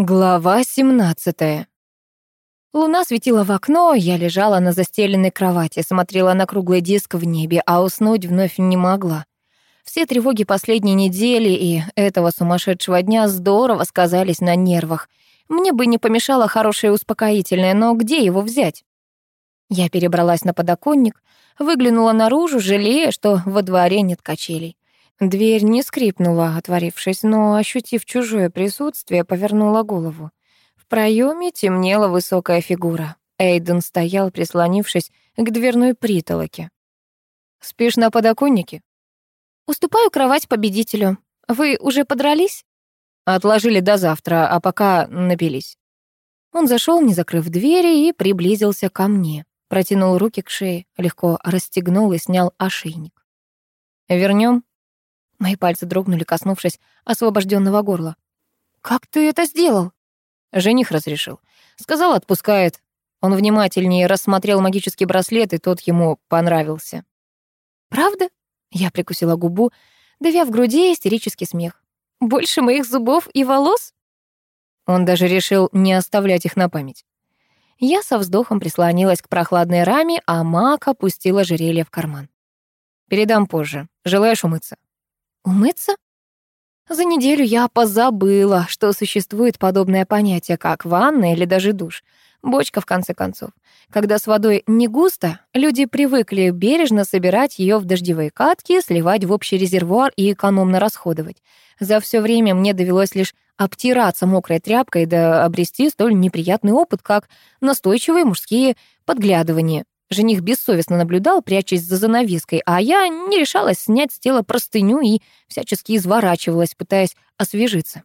Глава 17. Луна светила в окно, я лежала на застеленной кровати, смотрела на круглый диск в небе, а уснуть вновь не могла. Все тревоги последней недели и этого сумасшедшего дня здорово сказались на нервах. Мне бы не помешало хорошее успокоительное, но где его взять? Я перебралась на подоконник, выглянула наружу, жалея, что во дворе нет качелей. Дверь не скрипнула, отворившись, но, ощутив чужое присутствие, повернула голову. В проеме темнела высокая фигура. Эйден стоял, прислонившись к дверной притолоке. «Спишь на подоконнике?» «Уступаю кровать победителю. Вы уже подрались?» «Отложили до завтра, а пока напились». Он зашел, не закрыв двери, и приблизился ко мне. Протянул руки к шее, легко расстегнул и снял ошейник. Вернем? Мои пальцы дрогнули, коснувшись освобожденного горла. «Как ты это сделал?» Жених разрешил. Сказал, отпускает. Он внимательнее рассмотрел магический браслет, и тот ему понравился. «Правда?» Я прикусила губу, давя в груди истерический смех. «Больше моих зубов и волос?» Он даже решил не оставлять их на память. Я со вздохом прислонилась к прохладной раме, а Мак опустила жерелье в карман. «Передам позже. Желаешь умыться?» Умыться? За неделю я позабыла, что существует подобное понятие, как ванна или даже душ. Бочка, в конце концов. Когда с водой не густо, люди привыкли бережно собирать ее в дождевые катки, сливать в общий резервуар и экономно расходовать. За все время мне довелось лишь обтираться мокрой тряпкой да обрести столь неприятный опыт, как настойчивые мужские подглядывания. Жених бессовестно наблюдал, прячась за занавеской, а я не решалась снять с тела простыню и всячески изворачивалась, пытаясь освежиться.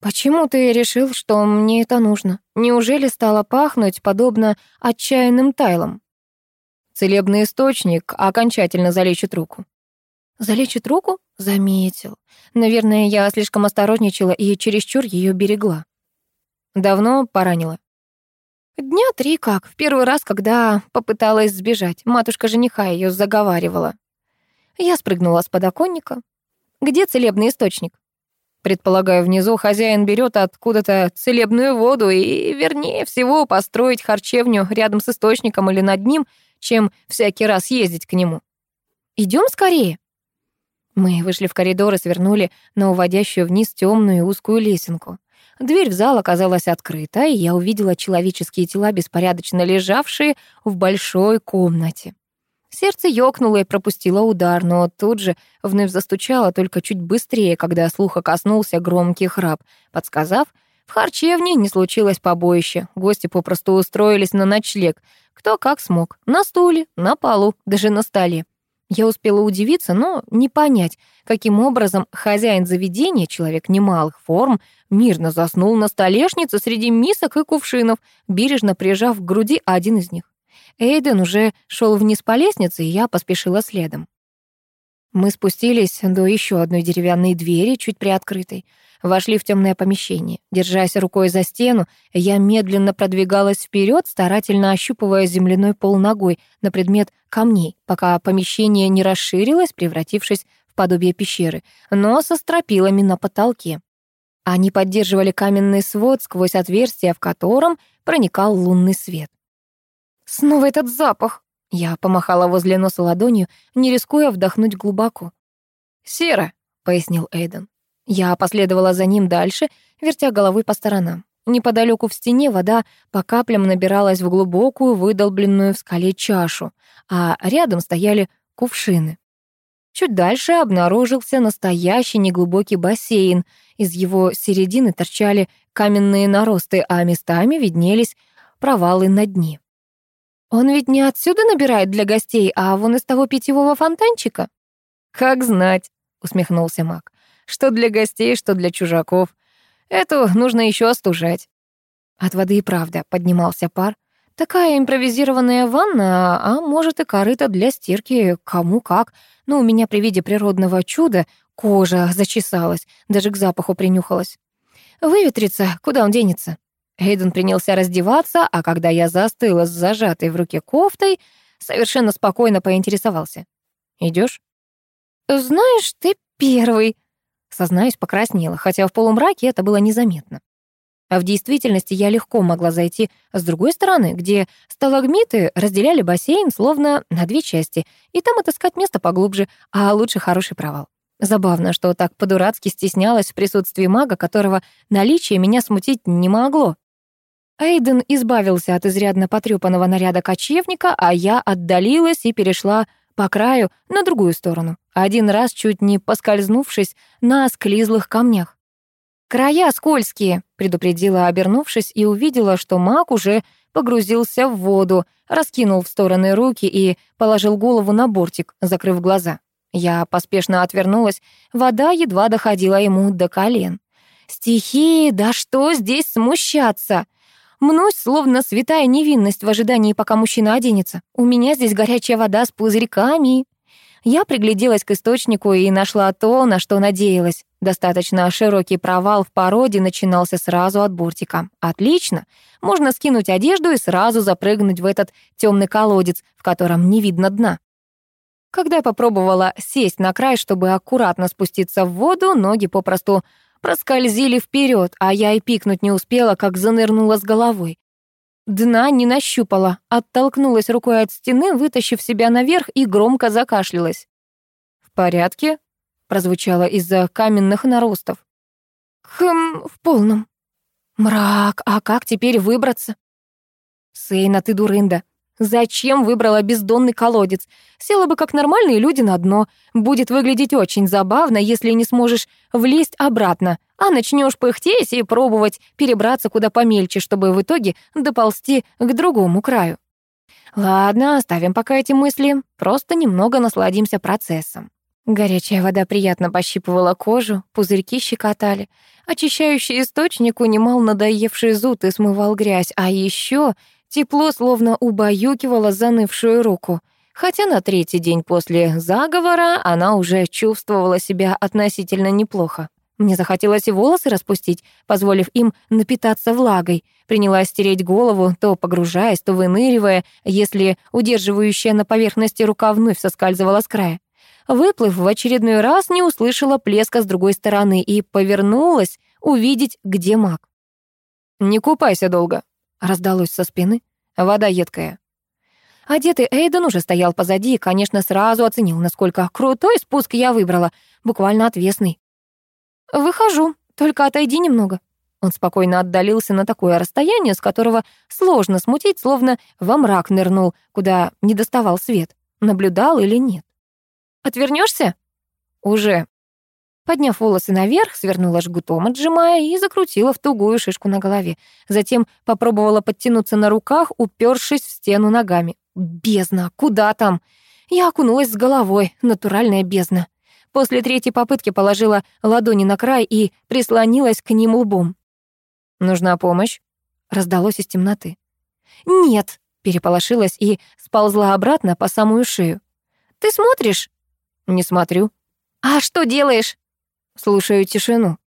«Почему ты решил, что мне это нужно? Неужели стало пахнуть подобно отчаянным тайлам?» Целебный источник окончательно залечит руку. Залечит руку? Заметил. Наверное, я слишком осторожничала и чересчур ее берегла. Давно поранила? Дня три как, в первый раз, когда попыталась сбежать. Матушка жениха ее заговаривала. Я спрыгнула с подоконника. Где целебный источник? Предполагаю, внизу хозяин берет откуда-то целебную воду и, вернее всего, построить харчевню рядом с источником или над ним, чем всякий раз ездить к нему. Идем скорее. Мы вышли в коридор и свернули на уводящую вниз темную узкую лесенку. Дверь в зал оказалась открыта, и я увидела человеческие тела, беспорядочно лежавшие в большой комнате. Сердце ёкнуло и пропустило удар, но тут же вновь застучало, только чуть быстрее, когда слуха коснулся громкий храп, подсказав, в харчевне не случилось побоище. Гости попросту устроились на ночлег. Кто как смог. На стуле, на полу, даже на столе. Я успела удивиться, но не понять, каким образом хозяин заведения, человек немалых форм, мирно заснул на столешнице среди мисок и кувшинов, бережно прижав к груди один из них. Эйден уже шел вниз по лестнице, и я поспешила следом. Мы спустились до еще одной деревянной двери, чуть приоткрытой. Вошли в темное помещение. Держась рукой за стену, я медленно продвигалась вперед, старательно ощупывая земляной пол ногой на предмет камней, пока помещение не расширилось, превратившись в подобие пещеры, но со стропилами на потолке. Они поддерживали каменный свод сквозь отверстие, в котором проникал лунный свет. «Снова этот запах!» Я помахала возле носа ладонью, не рискуя вдохнуть глубоко. «Сера», — пояснил Эйден. Я последовала за ним дальше, вертя головой по сторонам. Неподалеку в стене вода по каплям набиралась в глубокую, выдолбленную в скале чашу, а рядом стояли кувшины. Чуть дальше обнаружился настоящий неглубокий бассейн. Из его середины торчали каменные наросты, а местами виднелись провалы на дне. «Он ведь не отсюда набирает для гостей, а вон из того питьевого фонтанчика?» «Как знать», — усмехнулся маг что для гостей, что для чужаков. Эту нужно еще остужать. От воды и правда поднимался пар. Такая импровизированная ванна, а может и корыто для стирки, кому как. Но у меня при виде природного чуда кожа зачесалась, даже к запаху принюхалась. Выветрится, куда он денется? Эйден принялся раздеваться, а когда я застыла с зажатой в руке кофтой, совершенно спокойно поинтересовался. Идешь? «Знаешь, ты первый», Сознаюсь, покраснела, хотя в полумраке это было незаметно. А в действительности я легко могла зайти с другой стороны, где сталагмиты разделяли бассейн словно на две части, и там отыскать место поглубже, а лучше хороший провал. Забавно, что так по-дурацки стеснялась в присутствии мага, которого наличие меня смутить не могло. Эйден избавился от изрядно потрёпанного наряда кочевника, а я отдалилась и перешла по краю на другую сторону, один раз чуть не поскользнувшись на склизлых камнях. «Края скользкие», — предупредила, обернувшись, и увидела, что маг уже погрузился в воду, раскинул в стороны руки и положил голову на бортик, закрыв глаза. Я поспешно отвернулась, вода едва доходила ему до колен. «Стихии, да что здесь смущаться?» Мнусь, словно святая невинность в ожидании, пока мужчина оденется. У меня здесь горячая вода с пузырьками. Я пригляделась к источнику и нашла то, на что надеялась. Достаточно широкий провал в породе начинался сразу от бортика. Отлично. Можно скинуть одежду и сразу запрыгнуть в этот темный колодец, в котором не видно дна. Когда я попробовала сесть на край, чтобы аккуратно спуститься в воду, ноги попросту проскользили вперед, а я и пикнуть не успела, как занырнула с головой. Дна не нащупала, оттолкнулась рукой от стены, вытащив себя наверх и громко закашлялась. «В порядке?» — прозвучало из-за каменных наростов. «Хм, в полном». «Мрак, а как теперь выбраться?» «Сейна, ты дурында. Зачем выбрала бездонный колодец? Села бы как нормальные люди на дно. Будет выглядеть очень забавно, если не сможешь влезть обратно, а начнешь пыхтеть и пробовать перебраться куда помельче, чтобы в итоге доползти к другому краю. Ладно, оставим пока эти мысли, просто немного насладимся процессом. Горячая вода приятно пощипывала кожу, пузырьки щекотали. Очищающий источник унимал надоевший зуд и смывал грязь, а еще Тепло словно убаюкивало занывшую руку. Хотя на третий день после заговора она уже чувствовала себя относительно неплохо. Мне захотелось и волосы распустить, позволив им напитаться влагой. Принялась стереть голову, то погружаясь, то выныривая, если удерживающая на поверхности рука вновь соскальзывала с края. Выплыв в очередной раз, не услышала плеска с другой стороны и повернулась увидеть, где маг. «Не купайся долго», Раздалось со спины. Вода едкая. Одетый Эйден уже стоял позади и, конечно, сразу оценил, насколько крутой спуск я выбрала. Буквально отвесный. «Выхожу, только отойди немного». Он спокойно отдалился на такое расстояние, с которого сложно смутить, словно во мрак нырнул, куда не доставал свет. Наблюдал или нет. «Отвернешься?» «Уже». Подняв волосы наверх, свернула жгутом, отжимая, и закрутила в тугую шишку на голове. Затем попробовала подтянуться на руках, упершись в стену ногами. Бездна, куда там? Я окунулась с головой, натуральная бездна. После третьей попытки положила ладони на край и прислонилась к ним лбом. «Нужна помощь?» — раздалось из темноты. «Нет», — переполошилась и сползла обратно по самую шею. «Ты смотришь?» «Не смотрю». «А что делаешь?» Слушаю тишину.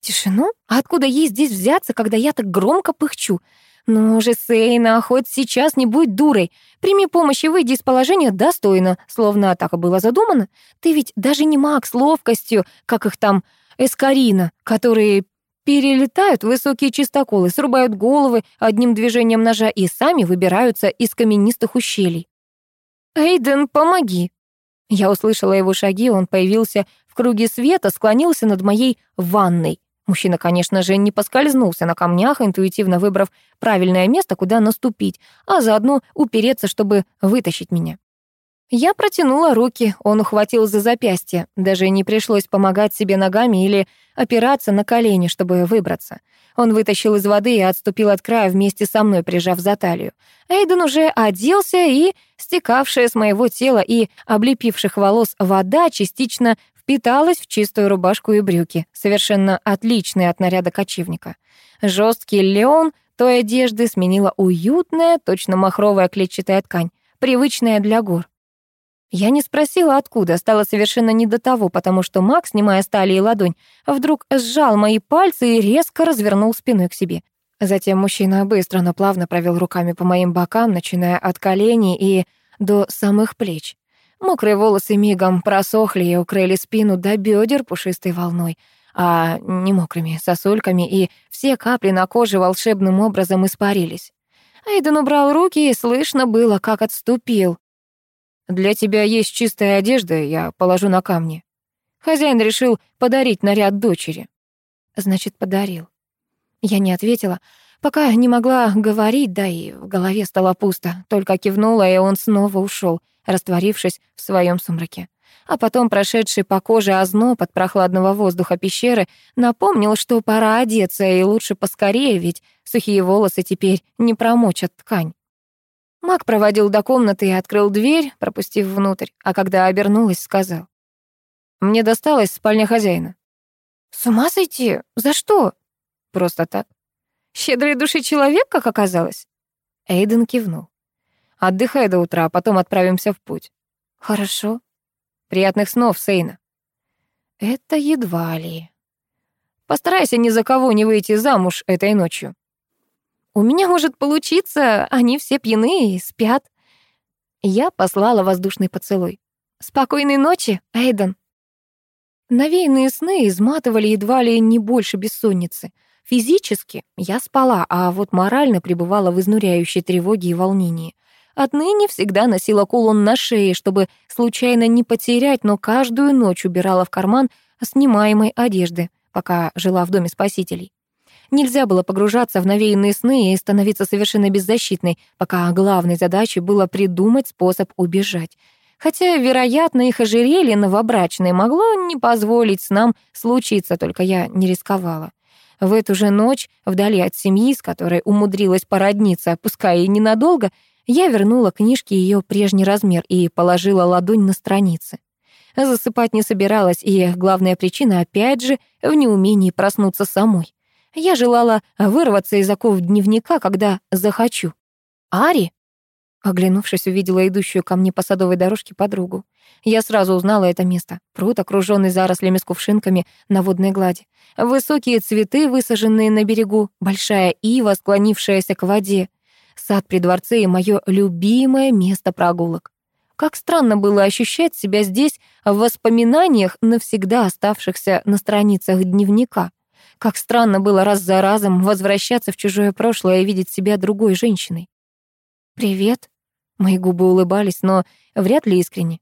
Тишину? А откуда ей здесь взяться, когда я так громко пыхчу? Ну же, Сейна, хоть сейчас не будь дурой. Прими помощь и выйди из положения достойно, словно так и было задумано. Ты ведь даже не маг с ловкостью, как их там, эскарина, которые перелетают высокие чистоколы, срубают головы одним движением ножа и сами выбираются из каменистых ущелий. «Эйден, помоги!» Я услышала его шаги, он появился круге света склонился над моей ванной. Мужчина, конечно же, не поскользнулся на камнях, интуитивно выбрав правильное место, куда наступить, а заодно упереться, чтобы вытащить меня. Я протянула руки, он ухватил за запястье. Даже не пришлось помогать себе ногами или опираться на колени, чтобы выбраться. Он вытащил из воды и отступил от края вместе со мной, прижав за талию. Эйден уже оделся, и стекавшая с моего тела и облепивших волос вода частично впиталась в чистую рубашку и брюки, совершенно отличные от наряда кочевника. Жесткий леон той одежды сменила уютная, точно махровая клетчатая ткань, привычная для гор. Я не спросила, откуда, стало совершенно не до того, потому что Мак, снимая с талии ладонь, вдруг сжал мои пальцы и резко развернул спиной к себе. Затем мужчина быстро, но плавно провел руками по моим бокам, начиная от коленей и до самых плеч. Мокрые волосы мигом просохли и укрыли спину до бедер пушистой волной, а не мокрыми сосульками, и все капли на коже волшебным образом испарились. Эйден убрал руки, и слышно было, как отступил. «Для тебя есть чистая одежда, я положу на камни». Хозяин решил подарить наряд дочери. Значит, подарил. Я не ответила, пока не могла говорить, да и в голове стало пусто. Только кивнула, и он снова ушел, растворившись в своем сумраке. А потом прошедший по коже озноб от прохладного воздуха пещеры напомнил, что пора одеться, и лучше поскорее, ведь сухие волосы теперь не промочат ткань. Маг проводил до комнаты и открыл дверь, пропустив внутрь, а когда обернулась, сказал. «Мне досталась спальня хозяина». «С ума сойти? За что?» «Просто так». «Щедрый души человек, как оказалось?» Эйден кивнул. «Отдыхай до утра, а потом отправимся в путь». «Хорошо». «Приятных снов, Сейна». «Это едва ли». «Постарайся ни за кого не выйти замуж этой ночью». «У меня может получиться, они все пьяны и спят». Я послала воздушный поцелуй. «Спокойной ночи, Эйден». Навеянные сны изматывали едва ли не больше бессонницы. Физически я спала, а вот морально пребывала в изнуряющей тревоге и волнении. Отныне всегда носила кулон на шее, чтобы случайно не потерять, но каждую ночь убирала в карман снимаемой одежды, пока жила в доме спасителей. Нельзя было погружаться в навеянные сны и становиться совершенно беззащитной, пока главной задачей было придумать способ убежать — Хотя, вероятно, их ожерелье новобрачное могло не позволить с нам случиться, только я не рисковала. В эту же ночь, вдали от семьи, с которой умудрилась породниться, пускай и ненадолго, я вернула книжке ее прежний размер и положила ладонь на страницы. Засыпать не собиралась, и главная причина, опять же, в неумении проснуться самой. Я желала вырваться из оков дневника, когда захочу. Ари Оглянувшись, увидела идущую ко мне по садовой дорожке подругу. Я сразу узнала это место. Пруд, окруженный зарослями с кувшинками на водной глади. Высокие цветы, высаженные на берегу, большая ива, склонившаяся к воде. Сад при дворце и мое любимое место прогулок. Как странно было ощущать себя здесь в воспоминаниях, навсегда оставшихся на страницах дневника. Как странно было раз за разом возвращаться в чужое прошлое и видеть себя другой женщиной. «Привет». Мои губы улыбались, но вряд ли искренне.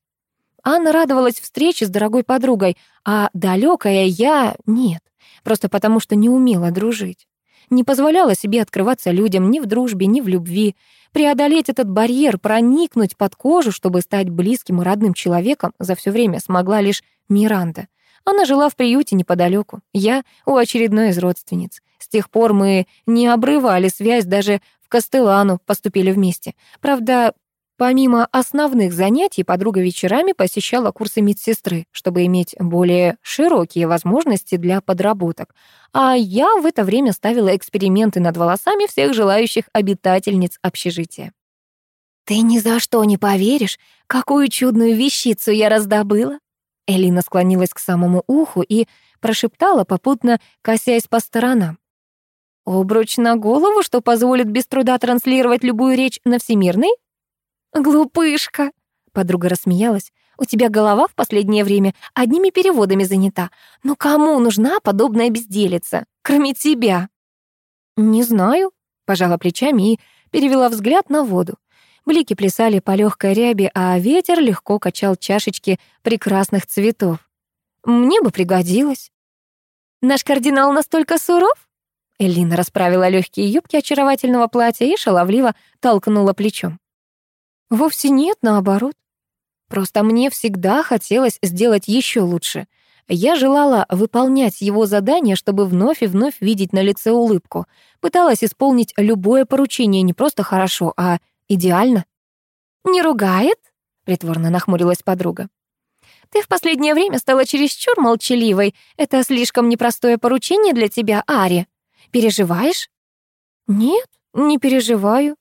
Анна радовалась встрече с дорогой подругой, а далекая я — нет, просто потому что не умела дружить. Не позволяла себе открываться людям ни в дружбе, ни в любви. Преодолеть этот барьер, проникнуть под кожу, чтобы стать близким и родным человеком, за все время смогла лишь Миранда. Она жила в приюте неподалеку, я — у очередной из родственниц. С тех пор мы не обрывали связь даже в Кастелану поступили вместе. Правда, помимо основных занятий, подруга вечерами посещала курсы медсестры, чтобы иметь более широкие возможности для подработок. А я в это время ставила эксперименты над волосами всех желающих обитательниц общежития. «Ты ни за что не поверишь, какую чудную вещицу я раздобыла!» Элина склонилась к самому уху и прошептала, попутно косясь по сторонам. Обруч на голову, что позволит без труда транслировать любую речь на всемирный? Глупышка, подруга рассмеялась. У тебя голова в последнее время одними переводами занята. Но кому нужна подобная безделица, кроме тебя? Не знаю, пожала плечами и перевела взгляд на воду. Блики плясали по легкой ряби, а ветер легко качал чашечки прекрасных цветов. Мне бы пригодилось. Наш кардинал настолько суров? Элина расправила легкие юбки очаровательного платья и шаловливо толкнула плечом. Вовсе нет, наоборот. Просто мне всегда хотелось сделать еще лучше. Я желала выполнять его задания, чтобы вновь и вновь видеть на лице улыбку. Пыталась исполнить любое поручение не просто хорошо, а идеально. «Не ругает?» — притворно нахмурилась подруга. «Ты в последнее время стала чересчур молчаливой. Это слишком непростое поручение для тебя, Ари». Переживаешь? Нет, не переживаю.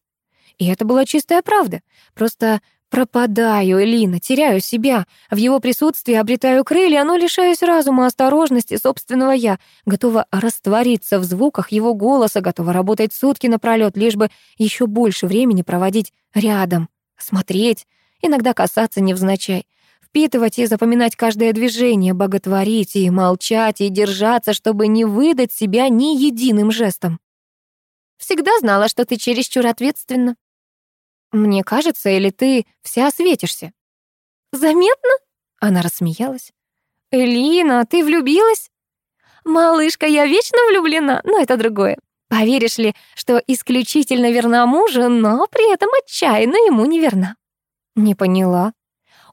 И это была чистая правда. Просто пропадаю, Элина, теряю себя. В его присутствии обретаю крылья, но лишаюсь разума, осторожности, собственного «я». Готова раствориться в звуках его голоса, готова работать сутки напролёт, лишь бы еще больше времени проводить рядом, смотреть, иногда касаться невзначай впитывать и запоминать каждое движение, боготворить и молчать, и держаться, чтобы не выдать себя ни единым жестом. Всегда знала, что ты чересчур ответственна. Мне кажется, или ты вся светишься? Заметно? Она рассмеялась. Элина, ты влюбилась? Малышка, я вечно влюблена, но это другое. Поверишь ли, что исключительно верна мужу, но при этом отчаянно ему не верна? Не поняла.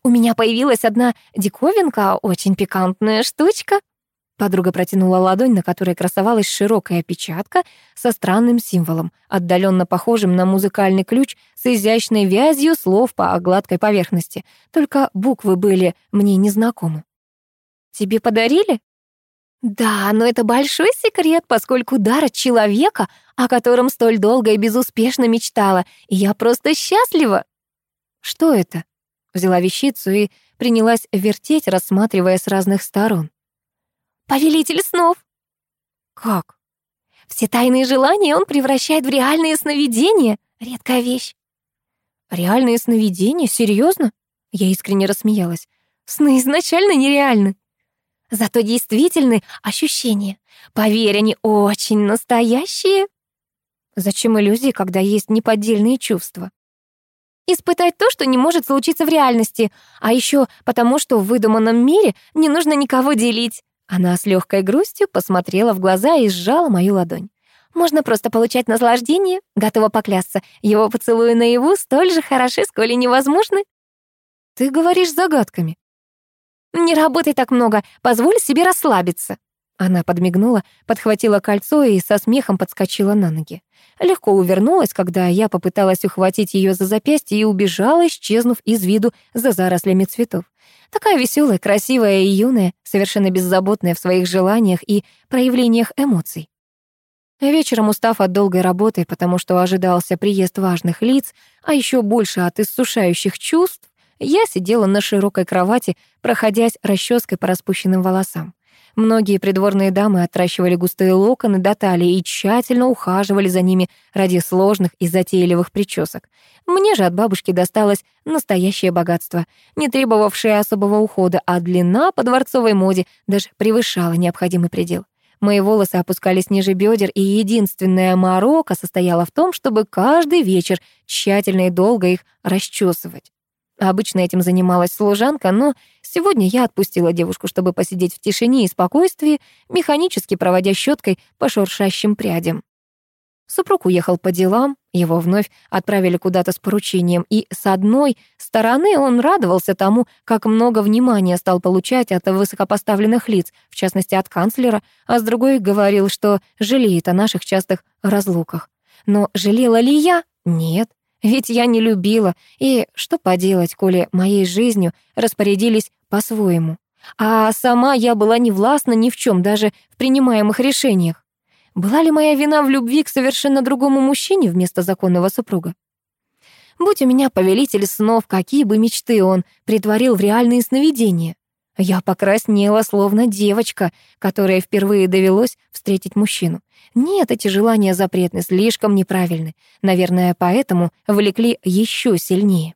У меня появилась одна диковинка, очень пикантная штучка. Подруга протянула ладонь, на которой красовалась широкая опечатка со странным символом, отдаленно похожим на музыкальный ключ с изящной вязью слов по гладкой поверхности. Только буквы были мне незнакомы. «Тебе подарили?» «Да, но это большой секрет, поскольку дар от человека, о котором столь долго и безуспешно мечтала, и я просто счастлива». «Что это?» Взяла вещицу и принялась вертеть, рассматривая с разных сторон. Повелитель снов. Как? Все тайные желания он превращает в реальные сновидения. Редкая вещь. Реальные сновидения? Серьезно? Я искренне рассмеялась. Сны изначально нереальны. Зато действительны ощущения. Поверь, они очень настоящие. Зачем иллюзии, когда есть неподдельные чувства? Испытать то, что не может случиться в реальности, а еще потому, что в выдуманном мире не нужно никого делить. Она с легкой грустью посмотрела в глаза и сжала мою ладонь. Можно просто получать наслаждение, готова поклясться. Его поцелуи наяву столь же хороши, сколь и невозможны. Ты говоришь загадками. Не работай так много, позволь себе расслабиться. Она подмигнула, подхватила кольцо и со смехом подскочила на ноги. Легко увернулась, когда я попыталась ухватить ее за запястье и убежала, исчезнув из виду за зарослями цветов. Такая веселая, красивая и юная, совершенно беззаботная в своих желаниях и проявлениях эмоций. Вечером, устав от долгой работы, потому что ожидался приезд важных лиц, а еще больше от иссушающих чувств, я сидела на широкой кровати, проходясь расческой по распущенным волосам. Многие придворные дамы отращивали густые локоны до талии и тщательно ухаживали за ними ради сложных и затейливых причесок. Мне же от бабушки досталось настоящее богатство, не требовавшее особого ухода, а длина по дворцовой моде даже превышала необходимый предел. Мои волосы опускались ниже бедер, и единственная морока состояла в том, чтобы каждый вечер тщательно и долго их расчесывать. Обычно этим занималась служанка, но сегодня я отпустила девушку, чтобы посидеть в тишине и спокойствии, механически проводя щеткой по шуршащим прядям. Супруг уехал по делам, его вновь отправили куда-то с поручением, и с одной стороны он радовался тому, как много внимания стал получать от высокопоставленных лиц, в частности от канцлера, а с другой говорил, что жалеет о наших частых разлуках. Но жалела ли я? Нет. Ведь я не любила, и что поделать, коли моей жизнью распорядились по-своему. А сама я была не властна ни в чем, даже в принимаемых решениях. Была ли моя вина в любви к совершенно другому мужчине вместо законного супруга? Будь у меня повелитель снов, какие бы мечты он притворил в реальные сновидения. Я покраснела, словно девочка, которой впервые довелось встретить мужчину. Нет, эти желания запретны, слишком неправильны. Наверное, поэтому влекли еще сильнее.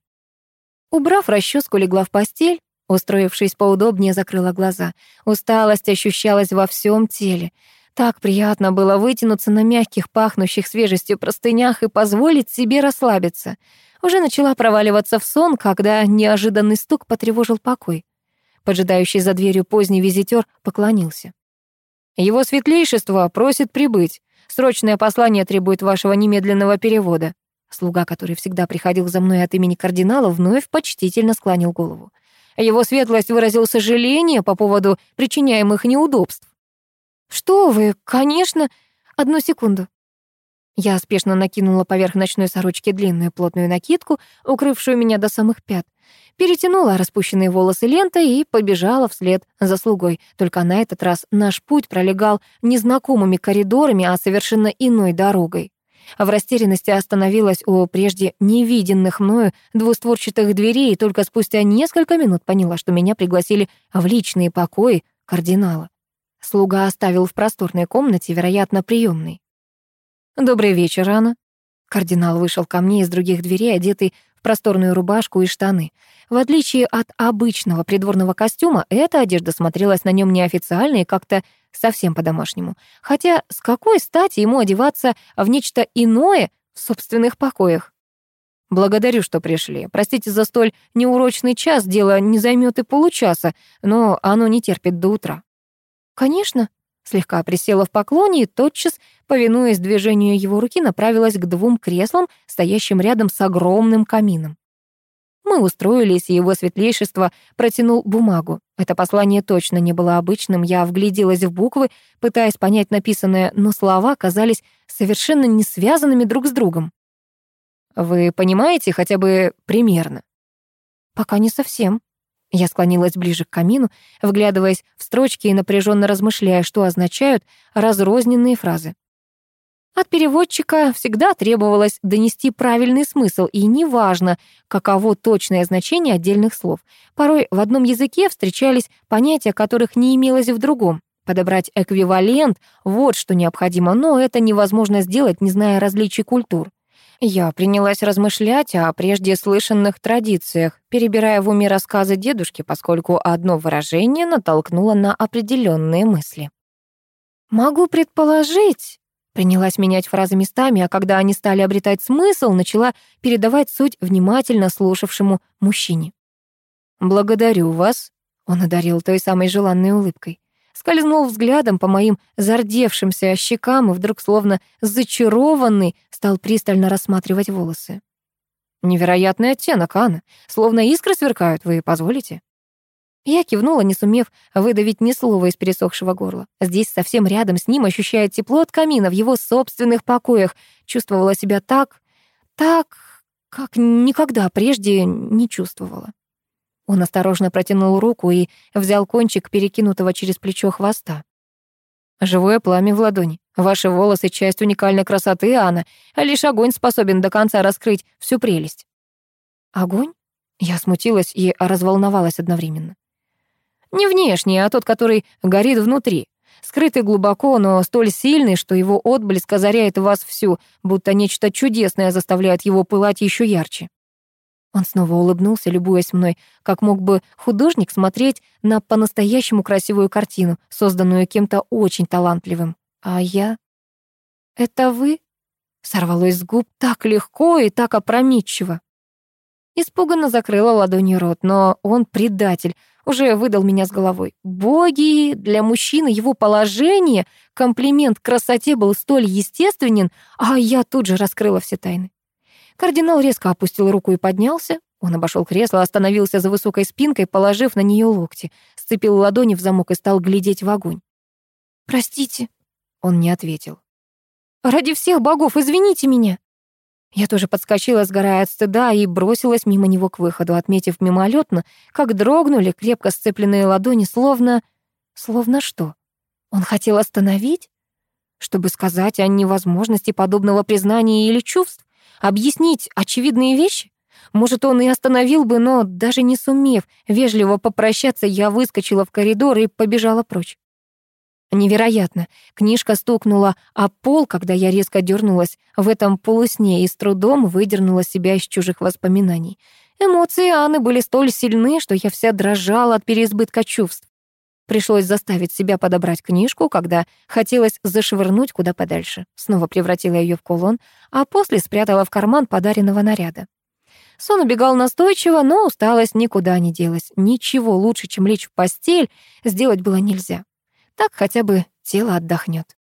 Убрав расческу, легла в постель, устроившись поудобнее, закрыла глаза. Усталость ощущалась во всем теле. Так приятно было вытянуться на мягких, пахнущих свежестью простынях и позволить себе расслабиться. Уже начала проваливаться в сон, когда неожиданный стук потревожил покой. Поджидающий за дверью поздний визитер поклонился. «Его светлейшество просит прибыть. Срочное послание требует вашего немедленного перевода». Слуга, который всегда приходил за мной от имени кардинала, вновь почтительно склонил голову. Его светлость выразил сожаление по поводу причиняемых неудобств. «Что вы, конечно. Одну секунду». Я спешно накинула поверх ночной сорочки длинную плотную накидку, укрывшую меня до самых пят перетянула распущенные волосы лентой и побежала вслед за слугой. Только на этот раз наш путь пролегал не знакомыми коридорами, а совершенно иной дорогой. В растерянности остановилась у прежде невиденных мною двустворчатых дверей и только спустя несколько минут поняла, что меня пригласили в личные покои кардинала. Слуга оставил в просторной комнате, вероятно, приемной. «Добрый вечер, Анна». Кардинал вышел ко мне из других дверей, одетый просторную рубашку и штаны. В отличие от обычного придворного костюма, эта одежда смотрелась на нем неофициально и как-то совсем по-домашнему. Хотя с какой стати ему одеваться в нечто иное в собственных покоях? «Благодарю, что пришли. Простите за столь неурочный час, дело не займет и получаса, но оно не терпит до утра». «Конечно», слегка присела в поклоне и тотчас, повинуясь движению его руки, направилась к двум креслам, стоящим рядом с огромным камином. Мы устроились, и его светлейшество протянул бумагу. Это послание точно не было обычным, я вгляделась в буквы, пытаясь понять написанное, но слова казались совершенно не связанными друг с другом. «Вы понимаете хотя бы примерно?» «Пока не совсем», я склонилась ближе к камину, вглядываясь в строчки и напряженно размышляя, что означают разрозненные фразы. От переводчика всегда требовалось донести правильный смысл, и неважно, каково точное значение отдельных слов. Порой в одном языке встречались понятия, которых не имелось в другом. Подобрать эквивалент — вот что необходимо, но это невозможно сделать, не зная различий культур. Я принялась размышлять о прежде слышанных традициях, перебирая в уме рассказы дедушки, поскольку одно выражение натолкнуло на определенные мысли. «Могу предположить», — принялась менять фразы местами, а когда они стали обретать смысл, начала передавать суть внимательно слушавшему мужчине. «Благодарю вас», — он одарил той самой желанной улыбкой скользнул взглядом по моим зардевшимся щекам и вдруг, словно зачарованный, стал пристально рассматривать волосы. «Невероятный оттенок, Анна. Словно искры сверкают, вы позволите?» Я кивнула, не сумев выдавить ни слова из пересохшего горла. Здесь, совсем рядом с ним, ощущая тепло от камина в его собственных покоях, чувствовала себя так, так, как никогда прежде не чувствовала. Он осторожно протянул руку и взял кончик перекинутого через плечо хвоста. Живое пламя в ладони. Ваши волосы — часть уникальной красоты, Анна, а лишь огонь способен до конца раскрыть всю прелесть. Огонь? Я смутилась и разволновалась одновременно. Не внешний, а тот, который горит внутри. Скрытый глубоко, но столь сильный, что его отблеск озаряет вас всю, будто нечто чудесное заставляет его пылать еще ярче. Он снова улыбнулся, любуясь мной, как мог бы художник смотреть на по-настоящему красивую картину, созданную кем-то очень талантливым. А я... «Это вы?» Сорвалось с губ так легко и так опрометчиво. Испуганно закрыла ладонью рот, но он предатель, уже выдал меня с головой. Боги, для мужчины его положение, комплимент красоте был столь естественен, а я тут же раскрыла все тайны. Кардинал резко опустил руку и поднялся. Он обошел кресло, остановился за высокой спинкой, положив на нее локти, сцепил ладони в замок и стал глядеть в огонь. «Простите», — он не ответил. «Ради всех богов, извините меня!» Я тоже подскочила, сгорая от стыда, и бросилась мимо него к выходу, отметив мимолетно, как дрогнули крепко сцепленные ладони, словно... Словно что? Он хотел остановить? Чтобы сказать о невозможности подобного признания или чувств? Объяснить очевидные вещи? Может, он и остановил бы, но даже не сумев вежливо попрощаться, я выскочила в коридор и побежала прочь. Невероятно. Книжка стукнула о пол, когда я резко дернулась в этом полусне и с трудом выдернула себя из чужих воспоминаний. Эмоции Анны были столь сильны, что я вся дрожала от переизбытка чувств. Пришлось заставить себя подобрать книжку, когда хотелось зашвырнуть куда подальше. Снова превратила ее в кулон, а после спрятала в карман подаренного наряда. Сон убегал настойчиво, но усталость никуда не делась. Ничего лучше, чем лечь в постель, сделать было нельзя. Так хотя бы тело отдохнет.